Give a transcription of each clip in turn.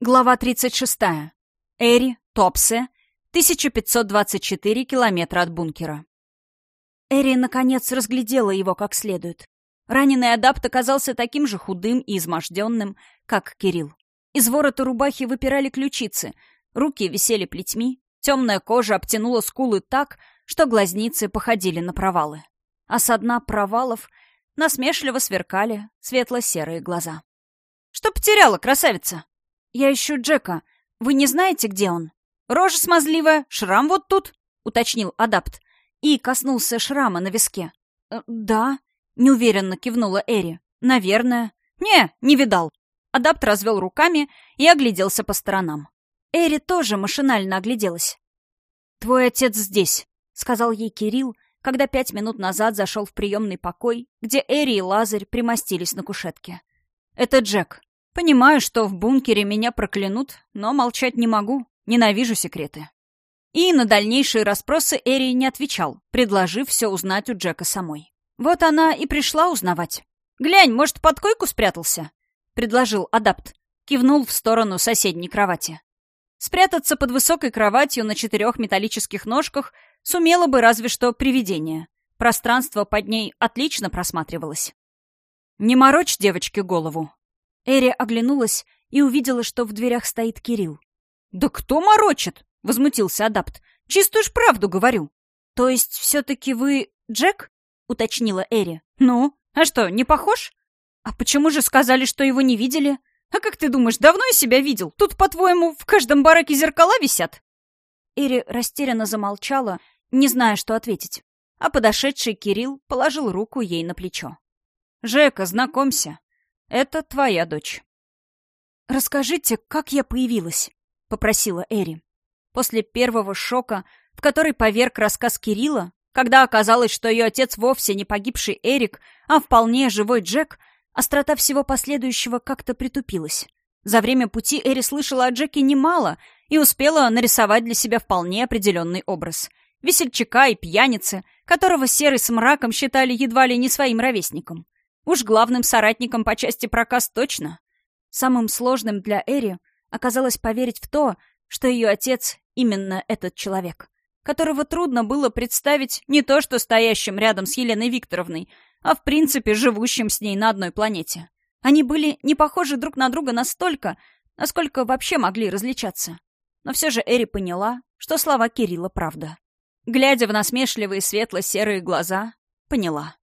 Глава 36. Эри, Топсе, 1524 километра от бункера. Эри, наконец, разглядела его как следует. Раненый адапт оказался таким же худым и изможденным, как Кирилл. Из ворота рубахи выпирали ключицы, руки висели плетьми, темная кожа обтянула скулы так, что глазницы походили на провалы. А со дна провалов насмешливо сверкали светло-серые глаза. «Что потеряла, красавица?» «Я ищу Джека. Вы не знаете, где он?» «Рожа смазливая, шрам вот тут», — уточнил адапт. И коснулся шрама на виске. «Э, «Да», — неуверенно кивнула Эри. «Наверное». «Не, не видал». Адапт развел руками и огляделся по сторонам. Эри тоже машинально огляделась. «Твой отец здесь», — сказал ей Кирилл, когда пять минут назад зашел в приемный покой, где Эри и Лазарь примостились на кушетке. «Это Джек. Понимаю, что в бункере меня проклянут, но молчать не могу. Ненавижу секреты. И на дальнейшие расспросы Эри не отвечал, предложив все узнать у Джека самой. Вот она и пришла узнавать. «Глянь, может, под койку спрятался?» — предложил адапт. Кивнул в сторону соседней кровати. Спрятаться под высокой кроватью на четырех металлических ножках сумело бы разве что привидение. Пространство под ней отлично просматривалось. «Не морочь девочке голову», Эри оглянулась и увидела, что в дверях стоит Кирилл. «Да кто морочит?» — возмутился адапт. «Чистую ж правду говорю». «То есть все-таки вы Джек?» — уточнила Эри. «Ну, а что, не похож?» «А почему же сказали, что его не видели?» «А как ты думаешь, давно я себя видел? Тут, по-твоему, в каждом бараке зеркала висят?» Эри растерянно замолчала, не зная, что ответить. А подошедший Кирилл положил руку ей на плечо. «Жека, знакомься. Это твоя дочь». «Расскажите, как я появилась?» — попросила Эри. После первого шока, в который поверг рассказ Кирилла, когда оказалось, что ее отец вовсе не погибший Эрик, а вполне живой Джек, острота всего последующего как-то притупилась. За время пути Эри слышала о Джеке немало и успела нарисовать для себя вполне определенный образ. Весельчака и пьяницы, которого серый с мраком считали едва ли не своим ровесником. Уж главным соратником по части проказ точно. Самым сложным для Эри оказалось поверить в то, что ее отец именно этот человек, которого трудно было представить не то что стоящим рядом с Еленой Викторовной, а в принципе живущим с ней на одной планете. Они были не похожи друг на друга настолько, насколько вообще могли различаться. Но все же Эри поняла, что слова Кирилла правда. Глядя в насмешливые светло-серые глаза, поняла.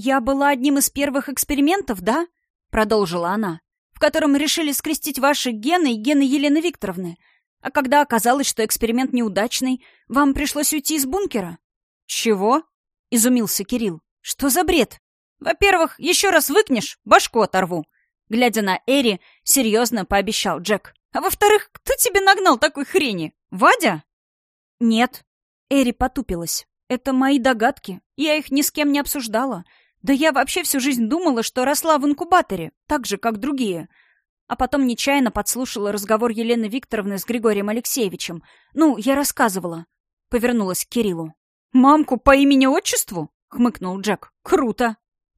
«Я была одним из первых экспериментов, да?» — продолжила она. «В котором решили скрестить ваши гены и гены Елены Викторовны. А когда оказалось, что эксперимент неудачный, вам пришлось уйти из бункера?» «Чего?» — изумился Кирилл. «Что за бред? Во-первых, еще раз выкнешь, башку оторву!» Глядя на Эри, серьезно пообещал Джек. «А во-вторых, кто тебе нагнал такой хрени? Вадя?» «Нет». Эри потупилась. «Это мои догадки. Я их ни с кем не обсуждала. Да я вообще всю жизнь думала, что росла в инкубаторе, так же, как другие. А потом нечаянно подслушала разговор Елены Викторовны с Григорием Алексеевичем. Ну, я рассказывала. Повернулась к Кириллу. «Мамку по имени-отчеству?» — хмыкнул Джек. «Круто!»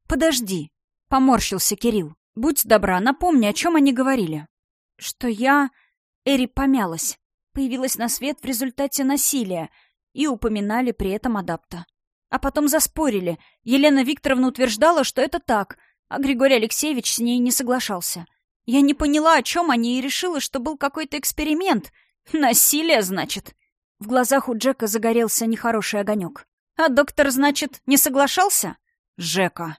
«Подожди!» — поморщился Кирилл. «Будь добра, напомни, о чем они говорили». «Что я...» Эри помялась. Появилась на свет в результате насилия. И упоминали при этом адапта. А потом заспорили. Елена Викторовна утверждала, что это так, а Григорий Алексеевич с ней не соглашался. Я не поняла, о чем они, и решила, что был какой-то эксперимент. Насилие, значит. В глазах у Джека загорелся нехороший огонек. А доктор, значит, не соглашался? Жека.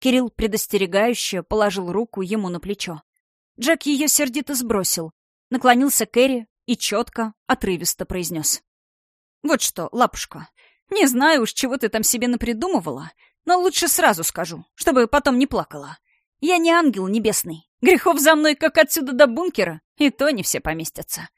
Кирилл предостерегающе положил руку ему на плечо. Джек ее сердито сбросил, наклонился к Эри и четко, отрывисто произнес. «Вот что, лапушка, не знаю уж, чего ты там себе напридумывала, но лучше сразу скажу, чтобы потом не плакала. Я не ангел небесный. Грехов за мной, как отсюда до бункера, и то не все поместятся.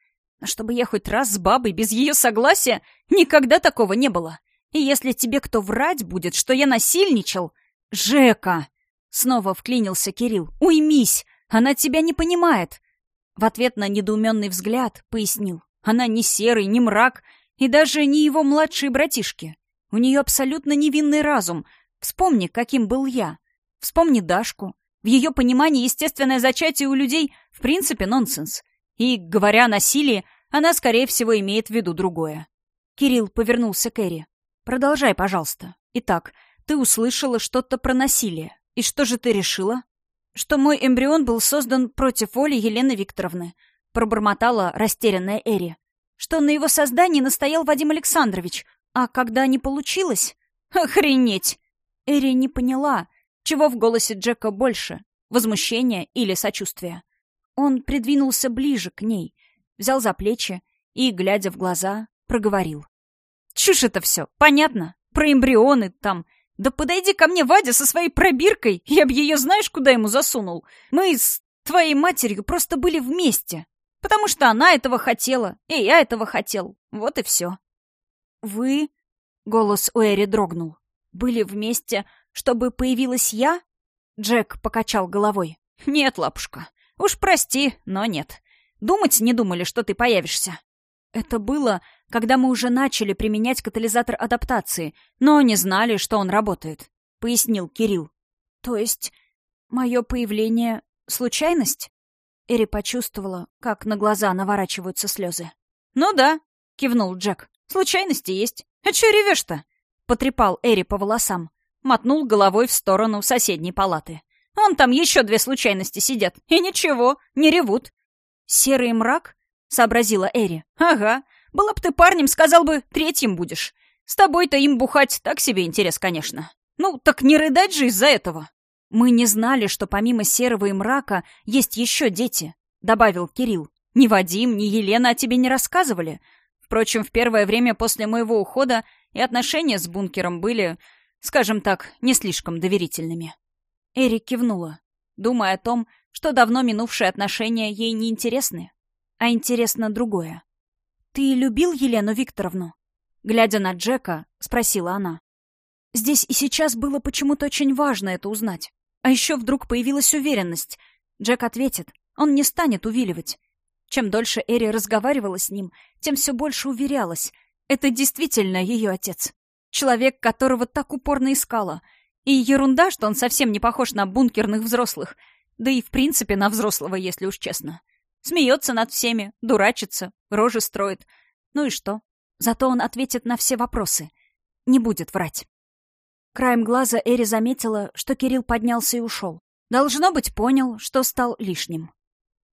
Но чтобы я хоть раз с бабой без ее согласия, никогда такого не было. И если тебе кто врать будет, что я насильничал... Жека! Снова вклинился Кирилл. Уймись! Она тебя не понимает. В ответ на недоуменный взгляд пояснил. Она не серый, не мрак, и даже не его младшие братишки. У нее абсолютно невинный разум. Вспомни, каким был я. Вспомни Дашку. В ее понимании естественное зачатие у людей в принципе нонсенс. И, говоря о насилии, она, скорее всего, имеет в виду другое. Кирилл повернулся к Эри. «Продолжай, пожалуйста. Итак, ты услышала что-то про насилие. И что же ты решила?» «Что мой эмбрион был создан против воли Елены Викторовны», пробормотала растерянная Эри. «Что на его создании настоял Вадим Александрович, а когда не получилось...» «Охренеть!» Эри не поняла, чего в голосе Джека больше — возмущения или сочувствия. Он придвинулся ближе к ней, взял за плечи и, глядя в глаза, проговорил. «Чушь это все, понятно? Про эмбрионы там. Да подойди ко мне, Вадя, со своей пробиркой, я б ее знаешь, куда ему засунул? Мы с твоей матерью просто были вместе, потому что она этого хотела, и я этого хотел. Вот и все». «Вы...» — голос у Эри дрогнул. «Были вместе, чтобы появилась я?» Джек покачал головой. «Нет, лапушка, уж прости, но нет. Думать не думали, что ты появишься. Это было, когда мы уже начали применять катализатор адаптации, но не знали, что он работает, — пояснил Кирилл. То есть мое появление — случайность? Эри почувствовала, как на глаза наворачиваются слезы. «Ну да», — кивнул Джек. «Случайности есть. А чё ревешь-то?» — потрепал Эри по волосам. Мотнул головой в сторону соседней палаты. «Вон там еще две случайности сидят. И ничего, не ревут. «Серый мрак?» — сообразила Эри. «Ага. Была бы ты парнем, сказал бы, третьим будешь. С тобой-то им бухать так себе интерес, конечно. Ну, так не рыдать же из-за этого». «Мы не знали, что помимо серого и мрака есть еще дети», — добавил Кирилл. «Ни Вадим, ни Елена о тебе не рассказывали. Впрочем, в первое время после моего ухода и отношения с бункером были, скажем так, не слишком доверительными». Эрик кивнула, думая о том, что давно минувшие отношения ей не интересны, а интересно другое. «Ты любил Елену Викторовну?» Глядя на Джека, спросила она. Здесь и сейчас было почему-то очень важно это узнать. А еще вдруг появилась уверенность. Джек ответит, он не станет увиливать. Чем дольше Эри разговаривала с ним, тем все больше уверялась. Это действительно ее отец. Человек, которого так упорно искала. И ерунда, что он совсем не похож на бункерных взрослых — да и в принципе на взрослого, если уж честно. Смеется над всеми, дурачится, рожи строит. Ну и что? Зато он ответит на все вопросы. Не будет врать. Краем глаза Эри заметила, что Кирилл поднялся и ушел. Должно быть, понял, что стал лишним.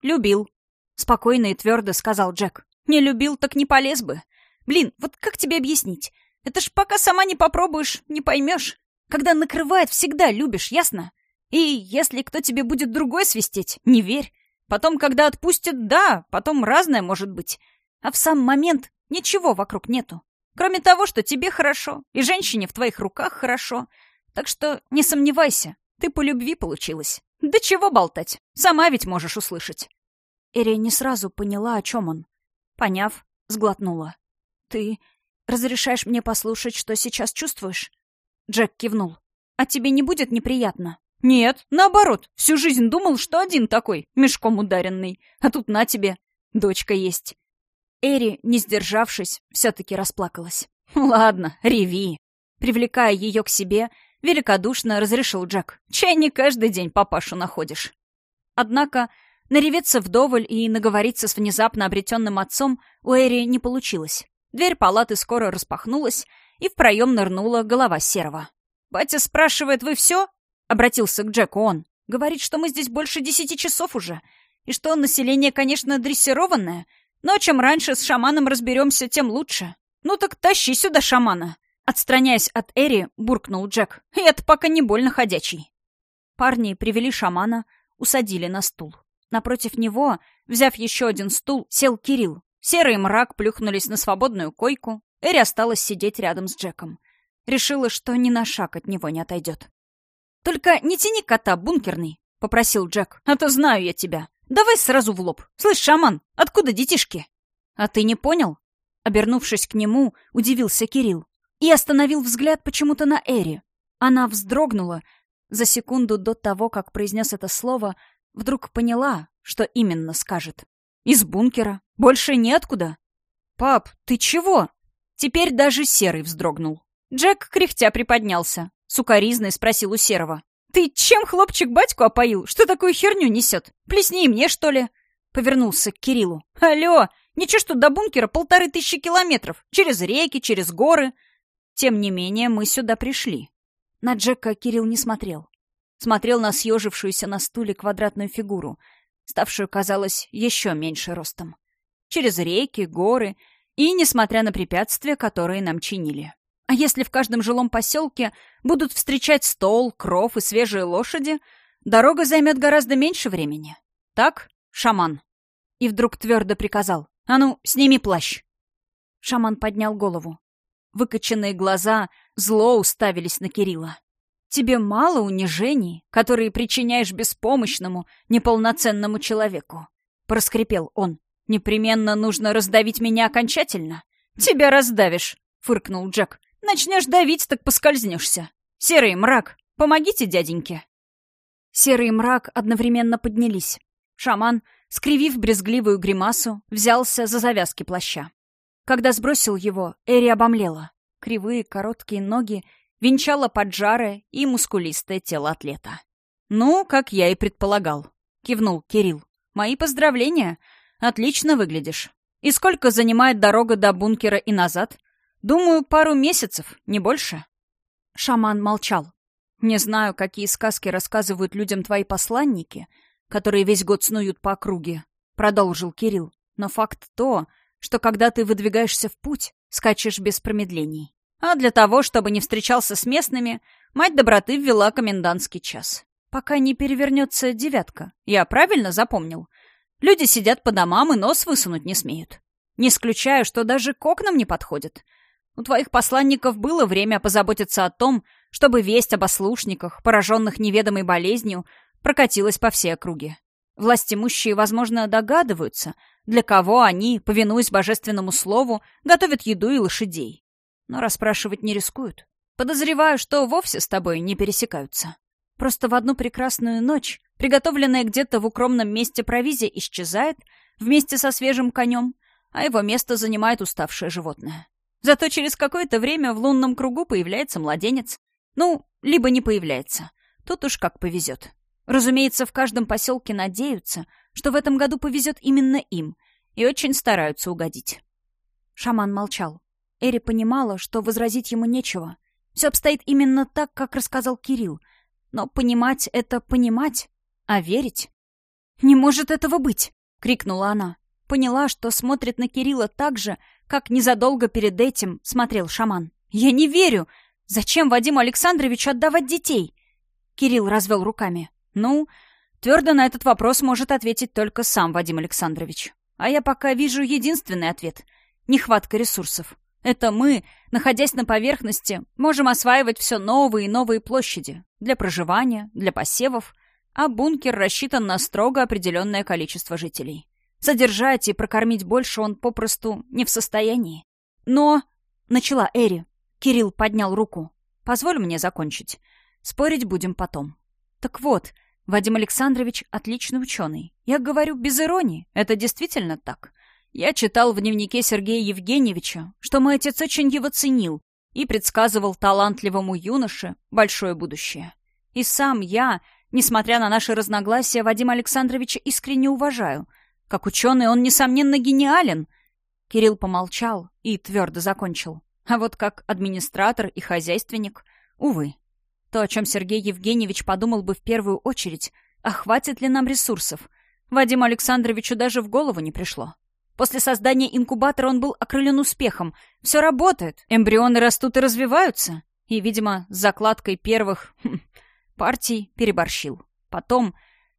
«Любил», — спокойно и твердо сказал Джек. «Не любил, так не полез бы. Блин, вот как тебе объяснить? Это ж пока сама не попробуешь, не поймешь. Когда накрывает, всегда любишь, ясно? И если кто тебе будет другой свистеть, не верь. Потом, когда отпустят, да, потом разное может быть. А в сам момент ничего вокруг нету. Кроме того, что тебе хорошо, и женщине в твоих руках хорошо. Так что не сомневайся, ты по любви получилась. Да чего болтать, сама ведь можешь услышать. Эри не сразу поняла, о чем он. Поняв, сглотнула. «Ты разрешаешь мне послушать, что сейчас чувствуешь?» Джек кивнул. «А тебе не будет неприятно?» «Нет, наоборот, всю жизнь думал, что один такой, мешком ударенный. А тут на тебе, дочка есть». Эри, не сдержавшись, все-таки расплакалась. «Ладно, реви». Привлекая ее к себе, великодушно разрешил Джек. «Чай не каждый день папашу находишь». Однако нареветься вдоволь и наговориться с внезапно обретенным отцом у Эри не получилось. Дверь палаты скоро распахнулась, и в проем нырнула голова Серого. «Батя спрашивает, вы все?» Обратился к Джеку он. Говорит, что мы здесь больше десяти часов уже. И что население, конечно, дрессированное. Но чем раньше с шаманом разберемся, тем лучше. Ну так тащи сюда шамана. Отстраняясь от Эри, буркнул Джек. И это пока не больно ходячий. Парни привели шамана, усадили на стул. Напротив него, взяв еще один стул, сел Кирилл. Серый мрак плюхнулись на свободную койку. Эри осталась сидеть рядом с Джеком. Решила, что ни на шаг от него не отойдет. «Только не тяни кота, бункерный», — попросил Джек. «А то знаю я тебя. Давай сразу в лоб. Слышь, шаман, откуда детишки?» «А ты не понял?» Обернувшись к нему, удивился Кирилл. И остановил взгляд почему-то на Эри. Она вздрогнула. За секунду до того, как произнес это слово, вдруг поняла, что именно скажет. «Из бункера. Больше неоткуда». «Пап, ты чего?» Теперь даже Серый вздрогнул. Джек кряхтя приподнялся. Сукаризный спросил у Серого. «Ты чем хлопчик батьку опоил? Что такую херню несет? Плесни мне, что ли?» повернулся к Кириллу. «Алло! Ничего, что до бункера полторы тысячи километров. Через реки, через горы. Тем не менее, мы сюда пришли». На Джека Кирилл не смотрел. Смотрел на съежившуюся на стуле квадратную фигуру, ставшую, казалось, еще меньше ростом. Через реки, горы и несмотря на препятствия, которые нам чинили. А если в каждом жилом поселке будут встречать стол, кров и свежие лошади, дорога займет гораздо меньше времени. Так, шаман?» И вдруг твердо приказал. «А ну, сними плащ!» Шаман поднял голову. Выкоченные глаза зло уставились на Кирилла. «Тебе мало унижений, которые причиняешь беспомощному, неполноценному человеку?» Проскрипел он. «Непременно нужно раздавить меня окончательно?» «Тебя раздавишь!» — фыркнул Джек. «Начнешь давить, так поскользнешься. Серый мрак, помогите дяденьке!» Серый мрак одновременно поднялись. Шаман, скривив брезгливую гримасу, взялся за завязки плаща. Когда сбросил его, Эри обомлела. Кривые, короткие ноги венчало поджарое и мускулистое тело атлета. «Ну, как я и предполагал», — кивнул Кирилл. «Мои поздравления. Отлично выглядишь. И сколько занимает дорога до бункера и назад? Думаю, пару месяцев, не больше». Шаман молчал. «Не знаю, какие сказки рассказывают людям твои посланники», — которые весь год снуют по округе», — продолжил Кирилл. «Но факт то, что когда ты выдвигаешься в путь, скачешь без промедлений. А для того, чтобы не встречался с местными, мать доброты ввела комендантский час. Пока не перевернется девятка. Я правильно запомнил? Люди сидят по домам и нос высунуть не смеют. Не исключаю, что даже к окнам не подходят. У твоих посланников было время позаботиться о том, чтобы весть об ослушниках, пораженных неведомой болезнью, прокатилась по всей округе. Властимущие, возможно, догадываются, для кого они, повинуясь божественному слову, готовят еду и лошадей. Но расспрашивать не рискуют. Подозреваю, что вовсе с тобой не пересекаются. Просто в одну прекрасную ночь, приготовленная где-то в укромном месте провизия исчезает вместе со свежим конем, а его место занимает уставшее животное. Зато через какое-то время в лунном кругу появляется младенец. Ну, либо не появляется. Тут уж как повезет. Разумеется, в каждом поселке надеются, что в этом году повезет именно им, и очень стараются угодить. Шаман молчал. Эри понимала, что возразить ему нечего. Все обстоит именно так, как рассказал Кирилл. Но понимать — это понимать, а верить... «Не может этого быть!» — крикнула она. Поняла, что смотрит на Кирилла так же, как незадолго перед этим смотрел шаман. «Я не верю! Зачем Вадиму Александровичу отдавать детей?» Кирилл развел руками. Ну, твердо на этот вопрос может ответить только сам Вадим Александрович. А я пока вижу единственный ответ — нехватка ресурсов. Это мы, находясь на поверхности, можем осваивать все новые и новые площади для проживания, для посевов, а бункер рассчитан на строго определенное количество жителей. Содержать и прокормить больше он попросту не в состоянии. Но... Начала Эри. Кирилл поднял руку. «Позволь мне закончить. Спорить будем потом. Так вот, Вадим Александрович отличный ученый. Я говорю без иронии, это действительно так. Я читал в дневнике Сергея Евгеньевича, что мой отец очень его ценил и предсказывал талантливому юноше большое будущее. И сам я, несмотря на наши разногласия, Вадима Александровича искренне уважаю. Как ученый он, несомненно, гениален. Кирилл помолчал и твердо закончил. А вот как администратор и хозяйственник, увы. То, о чем Сергей Евгеньевич подумал бы в первую очередь, а хватит ли нам ресурсов, Вадиму Александровичу даже в голову не пришло. После создания инкубатора он был окрылен успехом. Все работает, эмбрионы растут и развиваются. И, видимо, с закладкой первых хм, партий переборщил. Потом,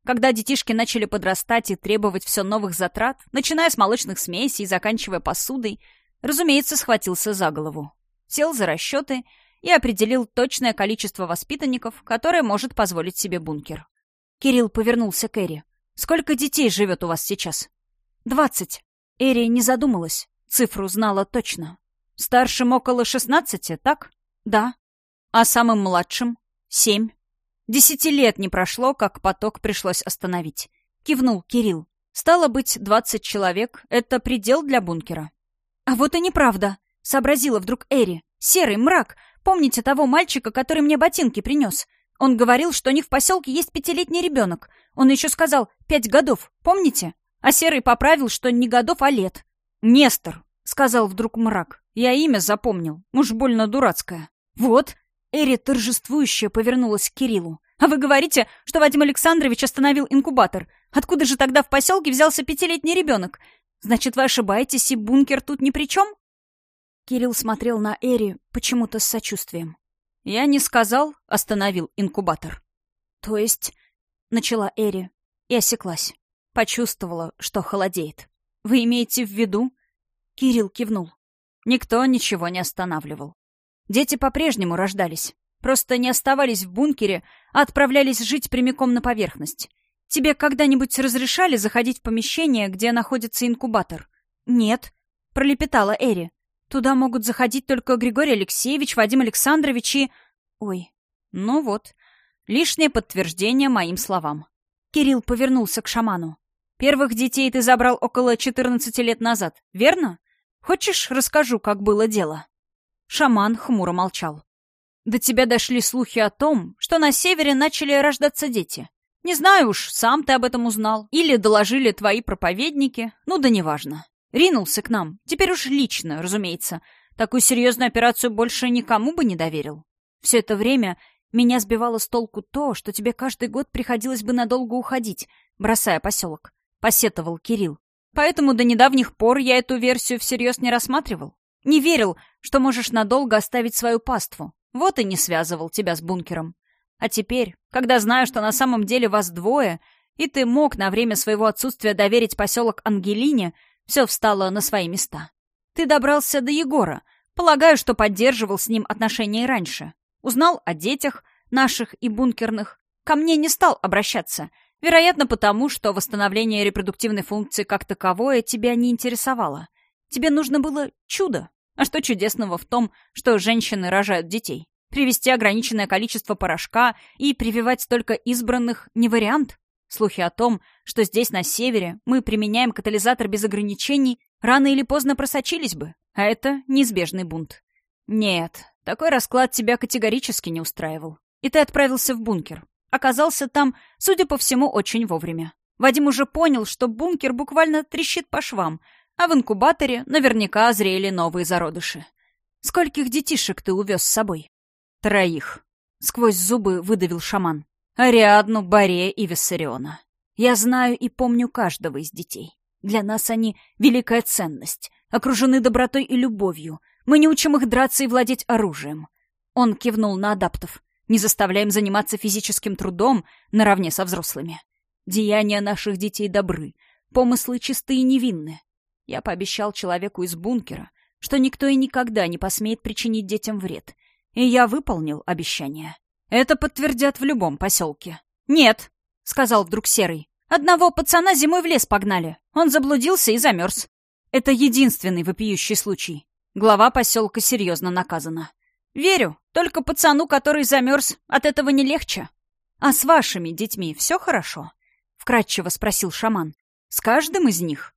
когда детишки начали подрастать и требовать все новых затрат, начиная с молочных смесей и заканчивая посудой, разумеется, схватился за голову. Сел за расчеты и определил точное количество воспитанников, которое может позволить себе бункер. Кирилл повернулся к Эри. «Сколько детей живет у вас сейчас?» «Двадцать». Эри не задумалась. Цифру знала точно. «Старшим около шестнадцати, так?» «Да». «А самым младшим?» «Семь». Десяти лет не прошло, как поток пришлось остановить. Кивнул Кирилл. «Стало быть, двадцать человек — это предел для бункера». «А вот и неправда», — сообразила вдруг Эри. «Серый мрак. Помните того мальчика, который мне ботинки принес? Он говорил, что у них в поселке есть пятилетний ребенок. Он еще сказал «пять годов». Помните? А Серый поправил, что не годов, а лет. «Нестор», — сказал вдруг мрак. «Я имя запомнил. Уж больно дурацкое». «Вот». Эри торжествующе повернулась к Кириллу. «А вы говорите, что Вадим Александрович остановил инкубатор. Откуда же тогда в поселке взялся пятилетний ребенок? Значит, вы ошибаетесь, и бункер тут ни при чем?» Кирилл смотрел на Эри почему-то с сочувствием. «Я не сказал», — остановил инкубатор. «То есть...» — начала Эри и осеклась. Почувствовала, что холодеет. «Вы имеете в виду?» Кирилл кивнул. Никто ничего не останавливал. Дети по-прежнему рождались. Просто не оставались в бункере, а отправлялись жить прямиком на поверхность. Тебе когда-нибудь разрешали заходить в помещение, где находится инкубатор? Нет, пролепетала Эри. Туда могут заходить только Григорий Алексеевич, Вадим Александрович и... Ой, ну вот, лишнее подтверждение моим словам. Кирилл повернулся к шаману. Первых детей ты забрал около 14 лет назад, верно? Хочешь, расскажу, как было дело?» Шаман хмуро молчал. «До тебя дошли слухи о том, что на севере начали рождаться дети. Не знаю уж, сам ты об этом узнал. Или доложили твои проповедники. Ну да неважно. Ринулся к нам. Теперь уж лично, разумеется. Такую серьезную операцию больше никому бы не доверил. Все это время меня сбивало с толку то, что тебе каждый год приходилось бы надолго уходить, бросая поселок. Посетовал Кирилл. Поэтому до недавних пор я эту версию всерьез не рассматривал. Не верил, что можешь надолго оставить свою паству. Вот и не связывал тебя с бункером. А теперь, когда знаю, что на самом деле вас двое, и ты мог на время своего отсутствия доверить поселок Ангелине, все встало на свои места. Ты добрался до Егора. Полагаю, что поддерживал с ним отношения и раньше. Узнал о детях, наших и бункерных. Ко мне не стал обращаться. Вероятно, потому, что восстановление репродуктивной функции как таковое тебя не интересовало. Тебе нужно было чудо. А что чудесного в том, что женщины рожают детей? Привести ограниченное количество порошка и прививать только избранных не вариант. Слухи о том, что здесь, на севере, мы применяем катализатор без ограничений, рано или поздно просочились бы. А это неизбежный бунт. Нет, такой расклад тебя категорически не устраивал. И ты отправился в бункер. Оказался там, судя по всему, очень вовремя. Вадим уже понял, что бункер буквально трещит по швам — а в инкубаторе наверняка зрели новые зародыши. Скольких детишек ты увез с собой? Троих. Сквозь зубы выдавил шаман. Ариадну, Борея и Виссариона. Я знаю и помню каждого из детей. Для нас они — великая ценность, окружены добротой и любовью. Мы не учим их драться и владеть оружием. Он кивнул на адаптов. Не заставляем заниматься физическим трудом наравне со взрослыми. Деяния наших детей добры, помыслы чистые и невинны. Я пообещал человеку из бункера, что никто и никогда не посмеет причинить детям вред. И я выполнил обещание. Это подтвердят в любом поселке. «Нет», — сказал вдруг Серый. «Одного пацана зимой в лес погнали. Он заблудился и замерз. Это единственный вопиющий случай. Глава поселка серьезно наказана. Верю, только пацану, который замерз, от этого не легче. А с вашими детьми все хорошо?» — вкратчиво спросил шаман. «С каждым из них?»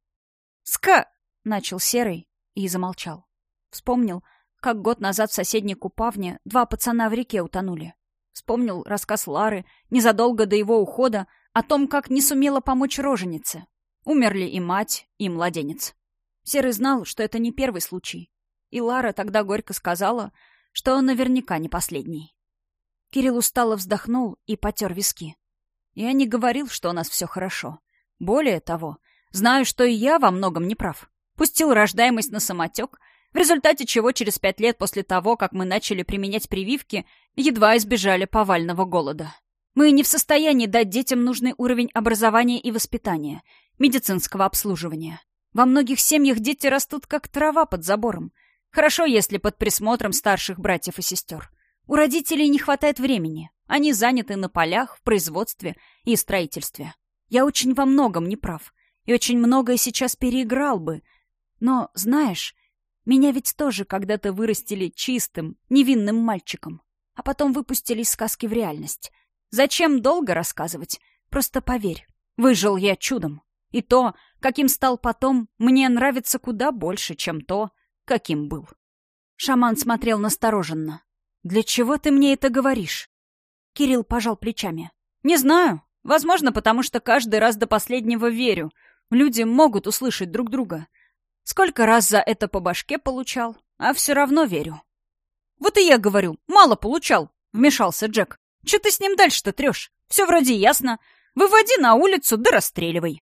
«Ска!» — начал Серый и замолчал. Вспомнил, как год назад в соседней купавне два пацана в реке утонули. Вспомнил рассказ Лары незадолго до его ухода о том, как не сумела помочь роженице. Умерли и мать, и младенец. Серый знал, что это не первый случай. И Лара тогда горько сказала, что он наверняка не последний. Кирилл устало вздохнул и потер виски. Я не говорил, что у нас все хорошо. Более того, Знаю, что и я во многом не прав. Пустил рождаемость на самотек, в результате чего через пять лет после того, как мы начали применять прививки, едва избежали повального голода. Мы не в состоянии дать детям нужный уровень образования и воспитания, медицинского обслуживания. Во многих семьях дети растут как трава под забором. Хорошо, если под присмотром старших братьев и сестер. У родителей не хватает времени. Они заняты на полях, в производстве и строительстве. Я очень во многом не прав и очень многое сейчас переиграл бы. Но, знаешь, меня ведь тоже когда-то вырастили чистым, невинным мальчиком, а потом выпустили из сказки в реальность. Зачем долго рассказывать? Просто поверь, выжил я чудом. И то, каким стал потом, мне нравится куда больше, чем то, каким был. Шаман смотрел настороженно. «Для чего ты мне это говоришь?» Кирилл пожал плечами. «Не знаю. Возможно, потому что каждый раз до последнего верю. Люди могут услышать друг друга. Сколько раз за это по башке получал, а все равно верю. «Вот и я говорю, мало получал», — вмешался Джек. «Че ты с ним дальше-то трешь? Все вроде ясно. Выводи на улицу да расстреливай».